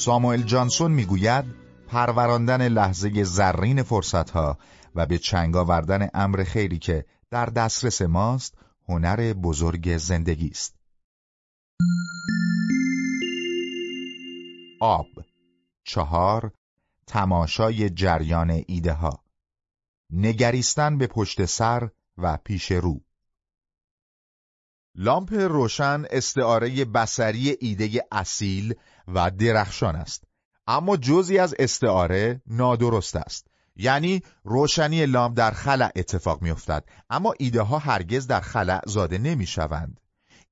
ساموئل جانسون می‌گوید پروراندن لحظه زرین فرصتها و به چنگ آوردن امر خیری که در دسترس ماست هنر بزرگ زندگی است. آب چهار تماشای جریان ایده ها نگریستن به پشت سر و پیش رو لامپ روشن استعاره بسری ایده اصیل و درخشان است. اما جزی از استعاره نادرست است. یعنی روشنی لامپ در خلع اتفاق میافتد. اما ایده ها هرگز در خلع زاده نمی شوند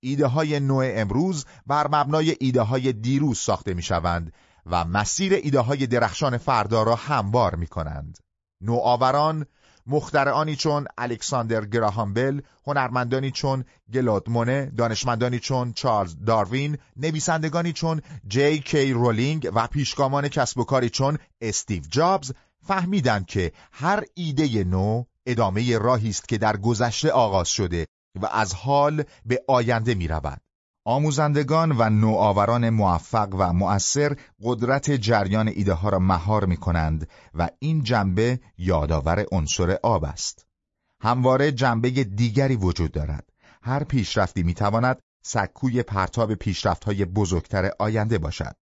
ایده های نوع امروز بر مبنای ایده های دیروز ساخته می شوند و مسیر ایده های درخشان فردا را هموار می کنند. نوآوران مخترعانی چون الکساندر گراهام بل، هنرمندانی چون گلادمونه، دانشمندانی چون چارلز داروین، نویسندگانی چون جی کی رولینگ و پیشگامان کسب و کاری چون استیو جابز فهمیدند که هر ایده نو ادامه راهی است که در گذشته آغاز شده و از حال به آینده می رود. آموزندگان و نوآوران موفق و مؤثر قدرت جریان ایده ها را مهار می کنند و این جنبه یادآور عنصر آب است. همواره جنبه دیگری وجود دارد. هر پیشرفتی می تواند سکوی پرتاب پیشرفت های بزرگتر آینده باشد.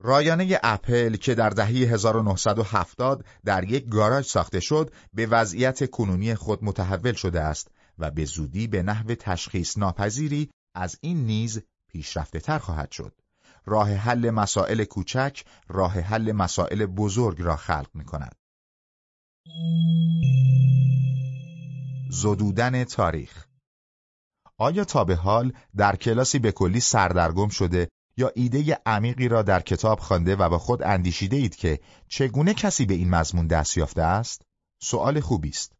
رایانه اپل که در دهه 1970 در یک گاراژ ساخته شد به وضعیت کنونی خود متحول شده است و به زودی به نحو تشخیص ناپذیری از این نیز پیشرفته تر خواهد شد. راه حل مسائل کوچک راه حل مسائل بزرگ را خلق می کند. زدودن تاریخ آیا تا به حال در کلاسی به کلی سردرگم شده یا ایده عمیقی را در کتاب خوانده و با خود اندیشیده اید که چگونه کسی به این مضمون دست یافته است؟ سوال خوبی است.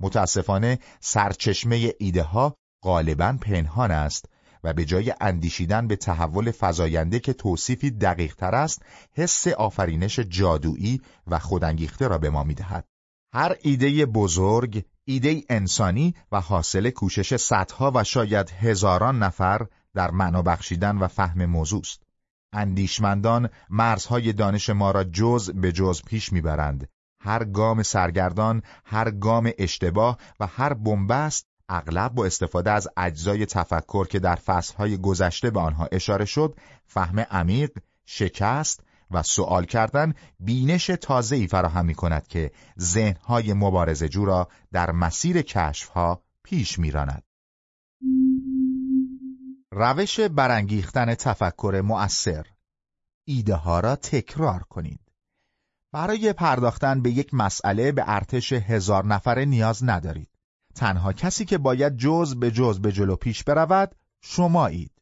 متاسفانه سرچشمه ایده ها غالبا پنهان است و به جای اندیشیدن به تحول فزاینده که توصیفی دقیق تر است حس آفرینش جادویی و خودانگیخته را به ما می‌دهد. هر ایده بزرگ ایده انسانی و حاصل کوشش صدها و شاید هزاران نفر در معنا بخشیدن و فهم موضوع است. اندیشمندان مرزهای دانش ما را جز به جز پیش می‌برند. هر گام سرگردان، هر گام اشتباه و هر بنبست اغلب با استفاده از اجزای تفکر که در فصلهای گذشته به آنها اشاره شد، فهم عمیق، شکست و سوال کردن بینش تازه‌ای فراهم می کند که ذهنهای مبارزه جو را در مسیر کشفها پیش میراند. روش برانگیختن تفکر مؤثر ایده ها را تکرار کنید. برای پرداختن به یک مسئله به ارتش هزار نفره نیاز ندارید. تنها کسی که باید جز به جز به جلو پیش برود شمایید.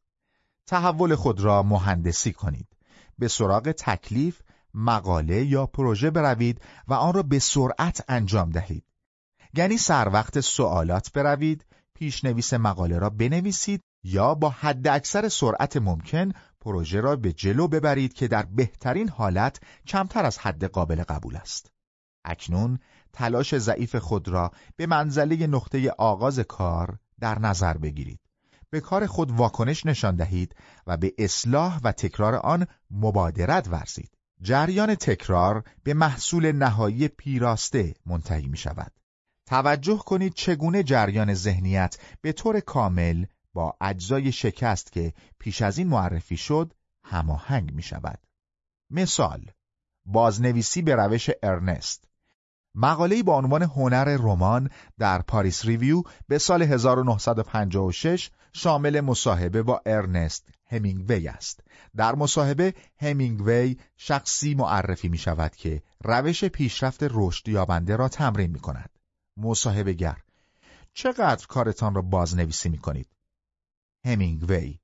تحول خود را مهندسی کنید. به سراغ تکلیف، مقاله یا پروژه بروید و آن را به سرعت انجام دهید. یعنی سر وقت سوالات بروید، پیشنویس مقاله را بنویسید یا با حد اکثر سرعت ممکن پروژه را به جلو ببرید که در بهترین حالت کمتر از حد قابل قبول است. اکنون تلاش ضعیف خود را به منزله نقطه آغاز کار در نظر بگیرید. به کار خود واکنش نشان دهید و به اصلاح و تکرار آن مبادرت ورزید. جریان تکرار به محصول نهایی پیراسته منتهی می شود. توجه کنید چگونه جریان ذهنیت به طور کامل با اجزای شکست که پیش از این معرفی شد هماهنگ می شود. مثال بازنویسی به روش ارنست مقاله‌ای با عنوان هنر رمان در پاریس ریویو به سال 1956 شامل مصاحبه با ارنست همینگوی است. در مصاحبه همینگوی شخصی معرفی می شود که روش پیشرفت رشد یابنده را تمرین می کند. مصاحبه گر چقدر کارتان را بازنویسی می کنید؟ همینگوی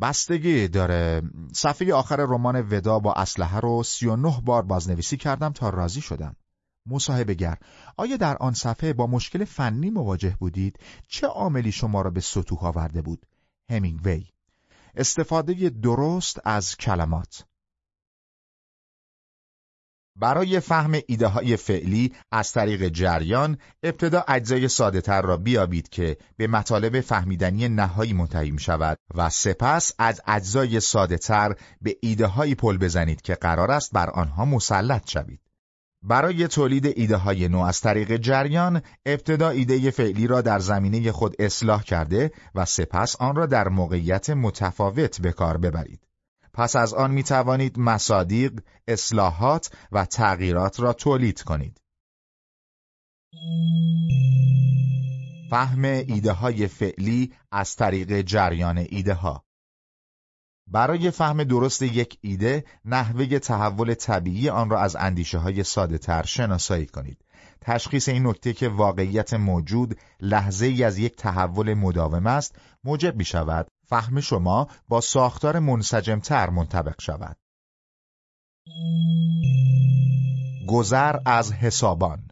بستگی داره صفحه آخر رمان ودا با اسلحه رو 39 بار بازنویسی کردم تا راضی شدم مصاحبه گر. آیا در آن صفحه با مشکل فنی مواجه بودید؟ چه عاملی شما را به سطوح آورده بود؟ همینگوی. استفاده درست از کلمات. برای فهم ایده های فعلی از طریق جریان ابتدا اجزای ساده تر را بیابید که به مطالب فهمیدنی نهایی منتهی شود و سپس از اجزای ساده تر به ایده هایی پل بزنید که قرار است بر آنها مسلط شوید. برای تولید ایده های نو از طریق جریان ابتدا ایده فعلی را در زمینه خود اصلاح کرده و سپس آن را در موقعیت متفاوت به کار ببرید. پس از آن می توانید مصادیق، اصلاحات و تغییرات را تولید کنید. فهم ایده های فعلی از طریق جریان ایده ها برای فهم درست یک ایده نحوه تحول طبیعی آن را از اندیشه های ساده تر شناسایی کنید. تشخیص این نکته که واقعیت موجود لحظه ای از یک تحول مداوم است موجب می شود فهم شما با ساختار منسجمتر منطبق شود. گذر از حسابان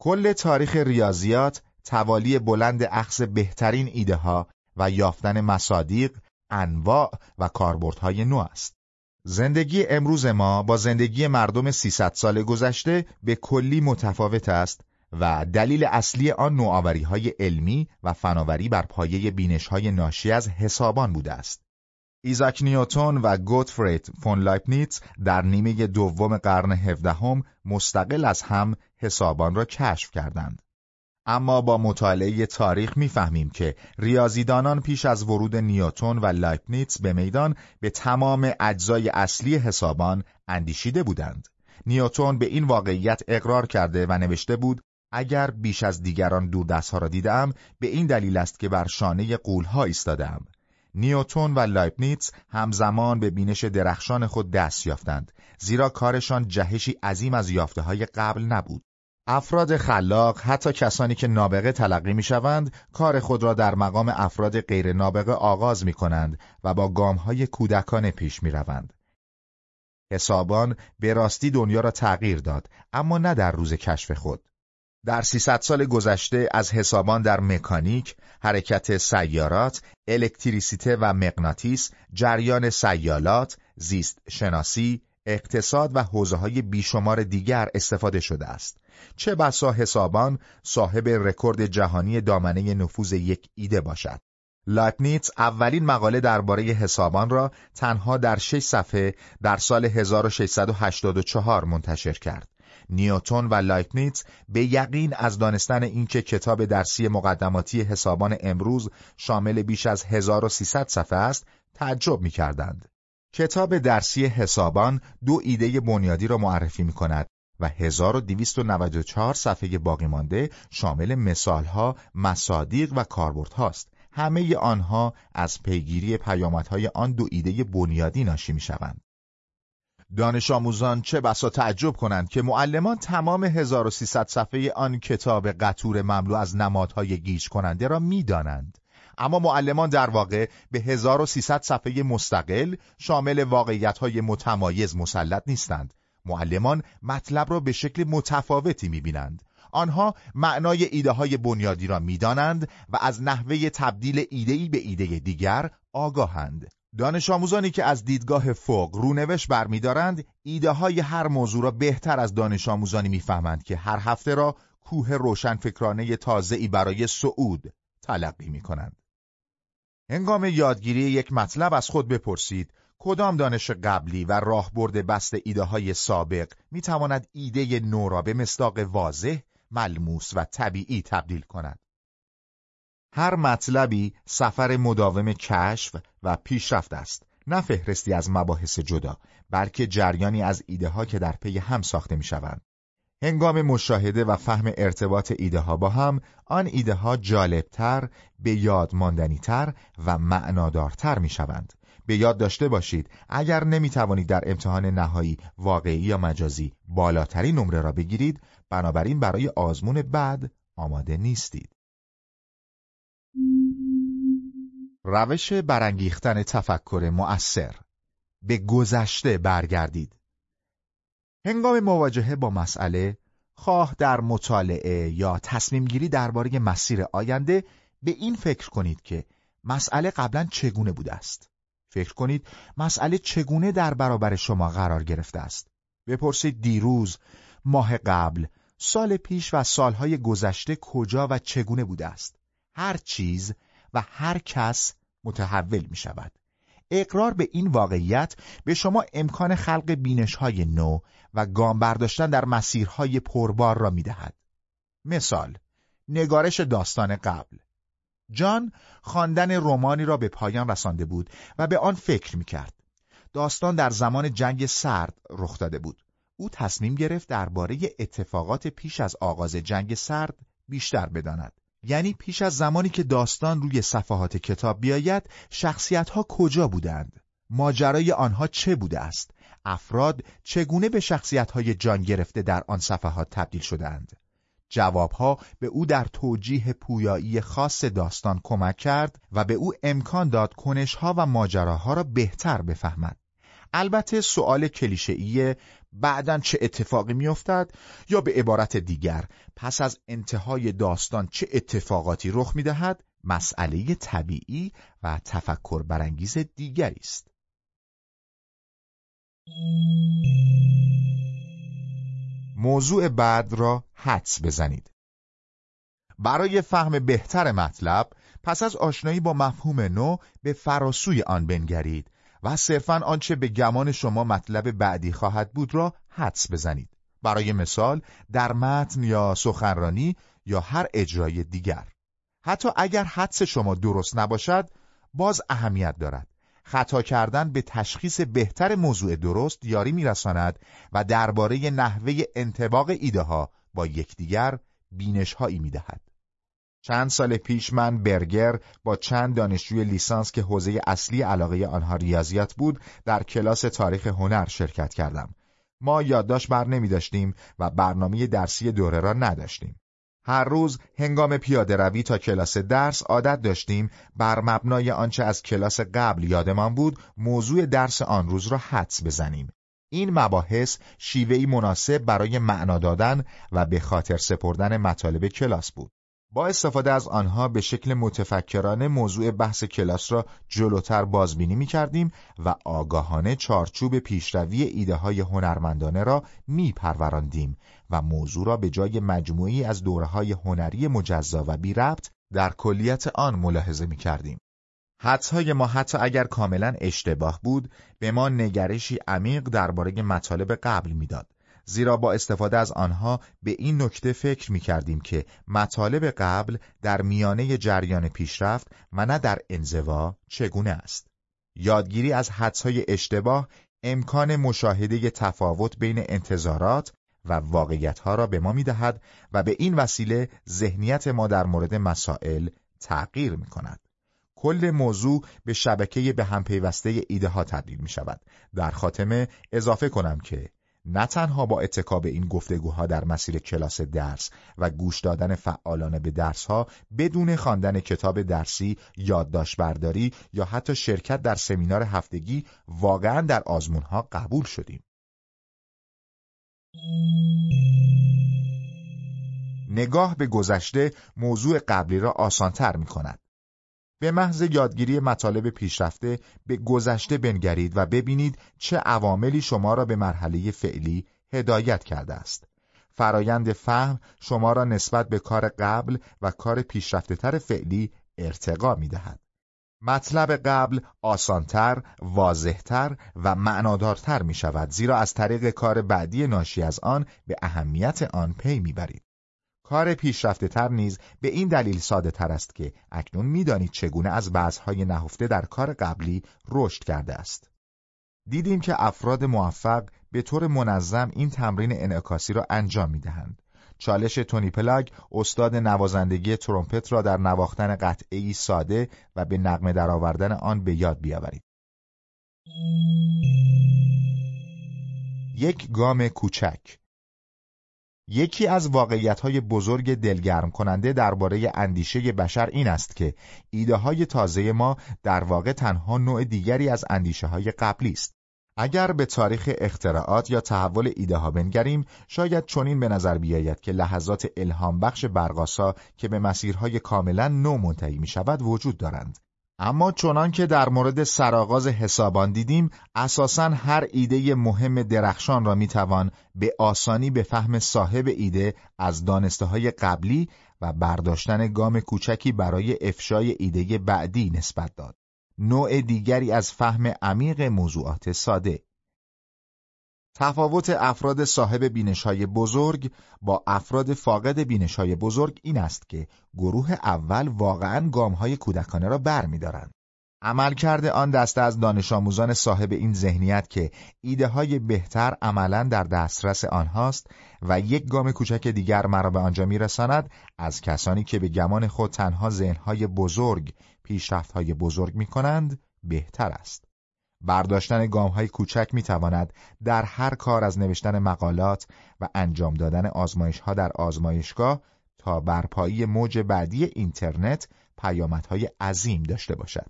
کل تاریخ ریاضیات توالی بلند اخذ بهترین ایده ها و یافتن مصادیق، انواع و کاربردهای نو است. زندگی امروز ما با زندگی مردم 300 سال گذشته به کلی متفاوت است و دلیل اصلی آن نوآوری های علمی و فناوری بر پایه بینش های ناشی از حسابان بوده است. ایزاک نیوتون و گوتفرید فون لایپنیتز در نیمه دوم قرن هفدهم مستقل از هم حسابان را کشف کردند. اما با مطالعه تاریخ می‌فهمیم که ریاضیدانان پیش از ورود نیوتون و لایپنیتز به میدان به تمام اجزای اصلی حسابان اندیشیده بودند. نیوتون به این واقعیت اقرار کرده و نوشته بود اگر بیش از دیگران دور ها را دیدم به این دلیل است که بر شانه قولها ایستادم. نیوتون و لایبنیتس همزمان به بینش درخشان خود دست یافتند زیرا کارشان جهشی عظیم از یافته های قبل نبود. افراد خلاق حتی کسانی که نابغه تلقی می شوند کار خود را در مقام افراد غیر نابغه آغاز می کنند و با گام های کودکانه پیش می روند. حسابان به راستی دنیا را تغییر داد اما نه در روز کشف خود. در 300 سال گذشته از حسابان در مکانیک، حرکت سیارات، الکتریسیته و مغناطیس، جریان سیالات، زیست شناسی، اقتصاد و حوزه های بیشمار دیگر استفاده شده است. چه بسا حسابان صاحب رکورد جهانی دامنه نفوذ یک ایده باشد. لایپنیتز اولین مقاله درباره حسابان را تنها در شش صفحه در سال 1684 منتشر کرد. نیوتون و لایپنیتز به یقین از دانستن اینکه کتاب درسی مقدماتی حسابان امروز شامل بیش از 1300 صفحه است تعجب می کردند. کتاب درسی حسابان دو ایده بنیادی را معرفی می کند و 1294 صفحه باقی مانده شامل مثالها، مصادیق و کاربردهاست. همه آنها از پیگیری پیامدهای آن دو ایده بنیادی ناشی می شوند. دانش آموزان چه بسا تعجب کنند که معلمان تمام 1300 صفحه آن کتاب قطور مملو از نمادهای گیج کننده را می‌دانند. اما معلمان در واقع به 1300 صفحه مستقل شامل واقعیتهای متمایز مسلط نیستند. معلمان مطلب را به شکل متفاوتی می‌بینند. آنها معنای ایده های بنیادی را می‌دانند و از نحوه تبدیل ایدهی به ایده دیگر آگاهند. دانش آموزانی که از دیدگاه فوق رونوش برمیدارند ایده های هر موضوع را بهتر از دانش آموزانی می‌فهمند که هر هفته را کوه روشن فکرانه تازه‌ای برای صعود تلقی می کنند. هنگام یادگیری یک مطلب از خود بپرسید کدام دانش قبلی و راهبرد بست ایده های سابق می تواند ایده نو را به مصداق واضح، ملموس و طبیعی تبدیل کند. هر مطلبی سفر مداوم کشف و پیشرفت است نه فهرستی از مباحث جدا بلکه جریانی از ایده ها که در پی هم ساخته می شوند. هنگام مشاهده و فهم ارتباط ایده ها با هم آن ایده ها جالبتر، به یاد ماندنیتر و معنادارتر می شوند. به یاد داشته باشید اگر نمی توانید در امتحان نهایی واقعی یا مجازی بالاترین نمره را بگیرید بنابراین برای آزمون بعد آماده نیستید. روش برانگیختن تفکر مؤثر به گذشته برگردید هنگام مواجهه با مسئله خواه در مطالعه یا تصمیم گیری درباره مسیر آینده به این فکر کنید که مسئله قبلا چگونه بوده است فکر کنید مسئله چگونه در برابر شما قرار گرفته است بپرسید دیروز، ماه قبل، سال پیش و سالهای گذشته کجا و چگونه بوده است. هر چیز و هر کس متحول می شود. اقرار به این واقعیت به شما امکان خلق بینش های نو و گام برداشتن در مسیرهای پربار را می دهد. مثال نگارش داستان قبل جان خواندن رمانی را به پایان رسانده بود و به آن فکر می کرد. داستان در زمان جنگ سرد رخ داده بود. او تصمیم گرفت درباره اتفاقات پیش از آغاز جنگ سرد بیشتر بداند. یعنی پیش از زمانی که داستان روی صفحات کتاب بیاید شخصیت ها کجا بودند؟ ماجرای آنها چه بوده است؟ افراد چگونه به شخصیت های جان گرفته در آن صفحات تبدیل شدند جوابها به او در توجیه پویایی خاص داستان کمک کرد و به او امکان داد کنشها و ماجراها را بهتر بفهمد. البته سؤال کلیشه‌ای بعدا چه اتفاقی میافتد یا به عبارت دیگر پس از انتهای داستان چه اتفاقاتی رخ می‌دهد مسئله طبیعی و تفکر برانگیز دیگری است. موضوع بعد را حدس بزنید. برای فهم بهتر مطلب پس از آشنایی با مفهوم نو به فراسوی آن بنگرید. و صرفا آنچه به گمان شما مطلب بعدی خواهد بود را حدس بزنید. برای مثال در متن یا سخنرانی یا هر اجرای دیگر. حتی اگر حدس شما درست نباشد باز اهمیت دارد. خطا کردن به تشخیص بهتر موضوع درست یاری میرساند و درباره نحوه انتباق ایده ها با یکدیگر بینش هایی می‌دهد. چند سال پیش من برگر با چند دانشجوی لیسانس که حوزه اصلی علاقه آنها ریاضیات بود در کلاس تاریخ هنر شرکت کردم. ما یادداشت بر نمی داشتیم و برنامه درسی دوره را نداشتیم. هر روز هنگام پیاده روی تا کلاس درس عادت داشتیم بر مبنای آنچه از کلاس قبل یادمان بود موضوع درس آن روز را حدس بزنیم. این مباحث شیوهی مناسب برای معنا دادن و به خاطر سپردن مطالب کلاس بود. با استفاده از آنها به شکل متفکرانه موضوع بحث کلاس را جلوتر بازبینی می کردیم و آگاهانه چارچوب پیشروی ایده های هنرمندانه را می پروراندیم و موضوع را به جای مجموعی از دوره های هنری مجزا و بی ربط در کلیت آن ملاحظه می کردیم. حدسهای ما حتی اگر کاملا اشتباه بود به ما نگرشی عمیق درباره مطالب قبل می‌داد زیرا با استفاده از آنها به این نکته فکر می کردیم که مطالب قبل در میانه جریان پیشرفت و نه در انزوا چگونه است. یادگیری از حدسهای اشتباه امکان مشاهده تفاوت بین انتظارات و واقعیتها را به ما می دهد و به این وسیله ذهنیت ما در مورد مسائل تغییر می کند. کل موضوع به شبکه به هم پیوسته ایده ها تبدیل می شود. در خاتمه اضافه کنم که نه تنها با اتکاب این گفتگوها در مسیر کلاس درس و گوش دادن فعالانه به درسها بدون خواندن کتاب درسی، یادداشت برداری یا حتی شرکت در سمینار هفتگی واقعا در آزمونها قبول شدیم. نگاه به گذشته موضوع قبلی را آسانتر می کند. به محض یادگیری مطالب پیشرفته به گذشته بنگرید و ببینید چه عواملی شما را به مرحله فعلی هدایت کرده است. فرایند فهم شما را نسبت به کار قبل و کار پیشرفته تر فعلی ارتقا می دهد. مطلب قبل آسانتر، واضحتر و معنادارتر می شود زیرا از طریق کار بعدی ناشی از آن به اهمیت آن پی می برید. کار پیشرفته تر نیز به این دلیل ساده تر است که اکنون می‌دانید چگونه از بحث‌های نهفته در کار قبلی رشد کرده است. دیدیم که افراد موفق به طور منظم این تمرین انعکاسی را انجام می‌دهند. چالش تونی پلاگ استاد نوازندگی ترومپت را در نواختن قطعی ساده و به نقمه درآوردن آن به یاد بیاورید. یک گام کوچک یکی از واقعیت‌های بزرگ دلگرم کننده درباره اندیشه بشر این است که ایده های تازه ما در واقع تنها نوع دیگری از اندیشه های قبلی است. اگر به تاریخ اختراعات یا تحول ایده ها بنگریم شاید چنین به نظر بیاید که لحظات الهام بخش برقاسا که به مسیرهای کاملا نو منتهی می شود وجود دارند اما چنان که در مورد سرآغاز حسابان دیدیم اساسا هر ایده مهم درخشان را می‌توان به آسانی به فهم صاحب ایده از دانسته های قبلی و برداشتن گام کوچکی برای افشای ایده بعدی نسبت داد. نوع دیگری از فهم عمیق موضوعات ساده تفاوت افراد صاحب بینش های بزرگ با افراد فاقد بینش های بزرگ این است که گروه اول واقعا گام های کودکانه را بر می دارند. عمل کرده آن دسته از دانش آموزان صاحب این ذهنیت که ایده های بهتر عملا در دسترس آنهاست و یک گام کوچک دیگر مرا به آنجا میرساند از کسانی که به گمان خود تنها ذهنهای بزرگ پیشرفت های بزرگ می کنند بهتر است. برداشتن گام های کوچک می تواند در هر کار از نوشتن مقالات و انجام دادن آزمایش ها در آزمایشگاه تا برپایی موج بعدی اینترنت پیامدهای عظیم داشته باشد.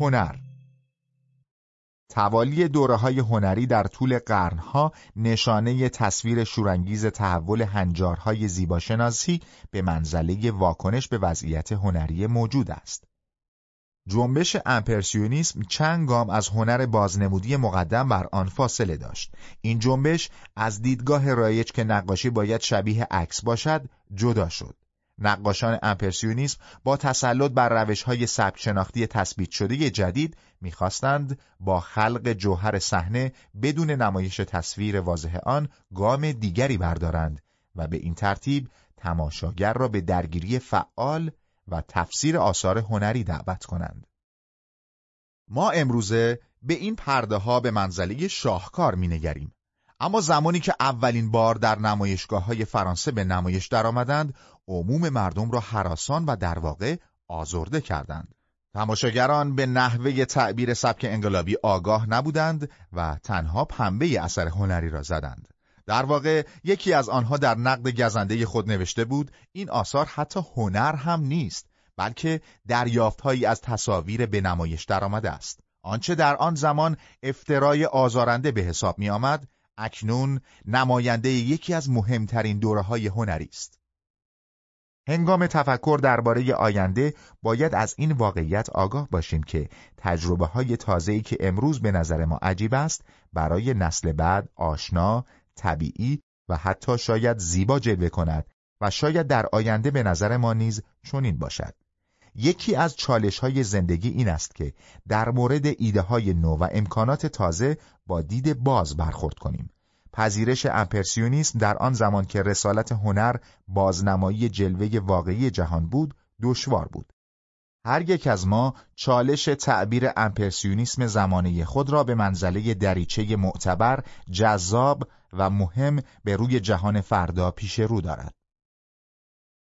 هنر توالی دوره های هنری در طول قرنها نشانه تصویر شورانگیز تحول هنجارهای زیباشناسی به منزله واکنش به وضعیت هنری موجود است. جنبش امپرسیونیسم چند گام از هنر بازنمودی مقدم بر آن فاصله داشت. این جنبش از دیدگاه رایج که نقاشی باید شبیه عکس باشد جدا شد. نقاشان امپرسیونیسم با تسلط بر روش های سبک شناختی تثبیت شده جدید می‌خواستند با خلق جوهر صحنه بدون نمایش تصویر واضح آن گام دیگری بردارند و به این ترتیب تماشاگر را به درگیری فعال و تفسیر آثار هنری دعوت کنند. ما امروزه به این پرده ها به منزله شاهکار مینگریم. اما زمانی که اولین بار در نمایشگاه های فرانسه به نمایش درآمدند، عموم مردم را حراسان و در واقع آزرده کردند. تماشاگران به نحوه تعبیر سبک انقلابی آگاه نبودند و تنها پنبه اثر هنری را زدند. در واقع یکی از آنها در نقد گزنده خود نوشته بود این آثار حتی هنر هم نیست بلکه دریافتهایی از تصاویر به نمایش درآمده است. آنچه در آن زمان افترای آزارنده به حساب می آمد اکنون نماینده یکی از مهمترین دوره های هنری است. هنگام تفکر درباره آینده باید از این واقعیت آگاه باشیم که تجربه های تازه‌ای که امروز به نظر ما عجیب است برای نسل بعد آشنا، طبیعی و حتی شاید زیبا جلوه کند و شاید در آینده به نظر ما نیز چنین باشد. یکی از چالش های زندگی این است که در مورد ایده های نو و امکانات تازه با دید باز برخورد کنیم. پذیرش امپرسیونیسم در آن زمان که رسالت هنر بازنمایی جلوه واقعی جهان بود دشوار بود. هر یک از ما چالش تعبیر امپرسیونیسم زمانه خود را به منزله دریچه معتبر، جذاب و مهم به روی جهان فردا پیش رو دارد.